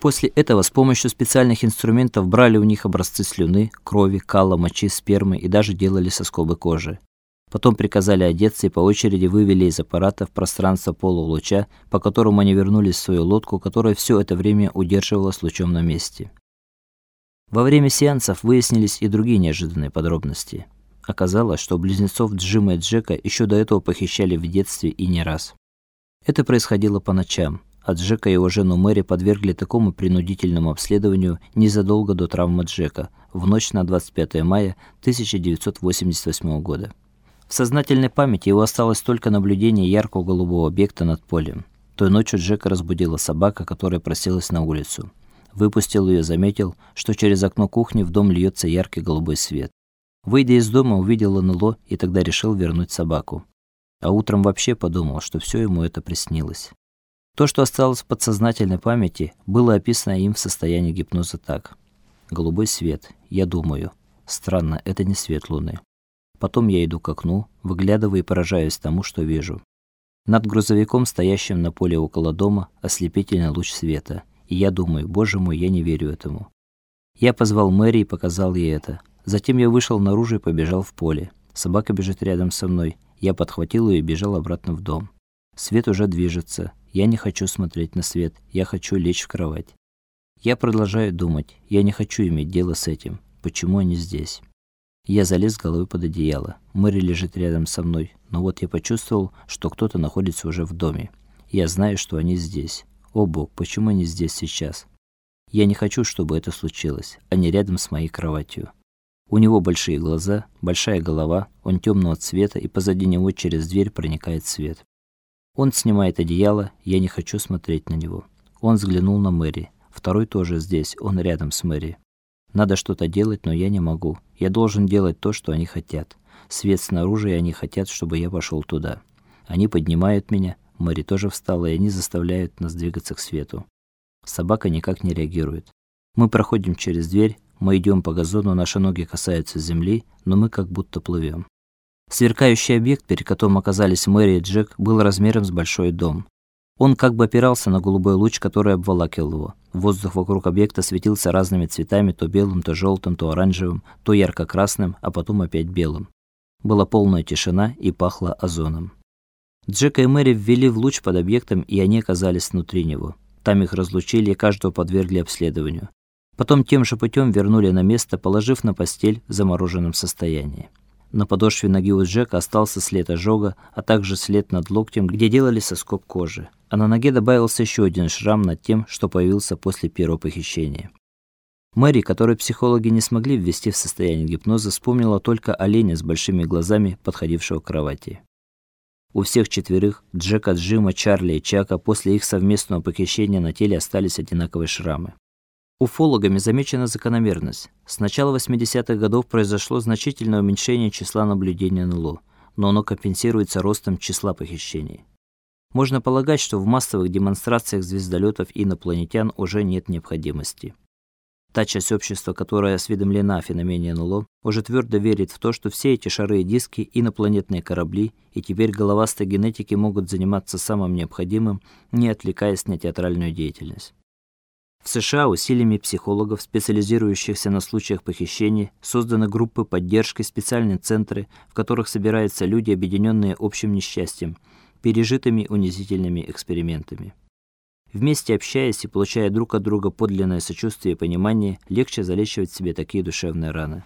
После этого с помощью специальных инструментов брали у них образцы слюны, крови, кала, мочи, спермы и даже делали соскобы кожи. Потом приказали одеться и по очереди вывели из аппарата в пространство полулуча, по которому они вернулись в свою лодку, которая все это время удерживалась лучом на месте. Во время сеансов выяснились и другие неожиданные подробности. Оказалось, что близнецов Джима и Джека еще до этого похищали в детстве и не раз. Это происходило по ночам, а Джека и его жену Мэри подвергли такому принудительному обследованию незадолго до травмы Джека, в ночь на 25 мая 1988 года. В сознательной памяти его осталось только наблюдение яркого голубого объекта над полем. Той ночью Джека разбудила собака, которая просилась на улицу. Выпустил ее, заметил, что через окно кухни в дом льется яркий голубой свет. Выйдя из дома, увидел НЛО и тогда решил вернуть собаку. А утром вообще подумал, что все ему это приснилось. То, что осталось в подсознательной памяти, было описано им в состоянии гипноза так: голубой свет. Я думаю, странно, это не свет луны. Потом я иду к окну, выглядываю и поражаюсь тому, что вижу. Над грузовиком, стоящим на поле около дома, ослепительный луч света. И я думаю: "Боже мой, я не верю этому". Я позвал Мэри и показал ей это. Затем я вышел наружу и побежал в поле. Собака бежит рядом со мной. Я подхватил ее и бежал обратно в дом. Свет уже движется. Я не хочу смотреть на свет. Я хочу лечь в кровать. Я продолжаю думать. Я не хочу иметь дело с этим. Почему они здесь? Я залез головой под одеяло. Мэри лежит рядом со мной, но вот я почувствовал, что кто-то находится уже в доме. Я знаю, что они здесь. О, бог, почему они здесь сейчас? Я не хочу, чтобы это случилось. Они рядом с моей кроватью. У него большие глаза, большая голова, он темного цвета, и позади него через дверь проникает свет. Он снимает одеяло, я не хочу смотреть на него. Он взглянул на Мэри. Второй тоже здесь, он рядом с Мэри. Надо что-то делать, но я не могу. Я должен делать то, что они хотят. Свет снаружи, и они хотят, чтобы я пошел туда. Они поднимают меня. Мэри тоже встала, и они заставляют нас двигаться к свету. Собака никак не реагирует. Мы проходим через дверь, мы идем по газону, наши ноги касаются земли, но мы как будто плывем. Сверкающий объект, перед которым оказались Мэри и Джек, был размером с большой дом. Он как бы опирался на голубой луч, который обволакивал его. Воздух вокруг объекта светился разными цветами, то белым, то желтым, то оранжевым, то ярко-красным, а потом опять белым. Была полная тишина и пахло озоном. Джека и Мэри ввели в луч под объектом, и они оказались внутри него. Там их разлучили и каждого подвергли обследованию. Потом тем же путем вернули на место, положив на постель в замороженном состоянии. На подошве ноги у Джека остался след ожога, а также след над локтем, где делали соскоб кожи. А на ноге добавился еще один шрам над тем, что появился после первого похищения. Мэри, которую психологи не смогли ввести в состояние гипноза, вспомнила только оленя с большими глазами, подходившего к кровати. У всех четверых, Джека, Джима, Чарли и Чака, после их совместного похищения на теле остались одинаковые шрамы. Уфологами замечена закономерность. С начала 80-х годов произошло значительное уменьшение числа наблюдений НЛО, но оно компенсируется ростом числа похищений. Можно полагать, что в массовых демонстрациях звездолетов инопланетян уже нет необходимости. Та часть общества, которая осведомлена о феномене НЛО, уже твердо верит в то, что все эти шары и диски инопланетные корабли, и теперь головастые генетики могут заниматься самым необходимым, не отвлекаясь на театральную деятельность. В США усилиями психологов, специализирующихся на случаях похищений, созданы группы поддержки, специальные центры, в которых собираются люди, объединенные общим несчастьем, пережитыми унизительными экспериментами. Вместе общаясь и получая друг от друга подлинное сочувствие и понимание, легче залечивать себе такие душевные раны.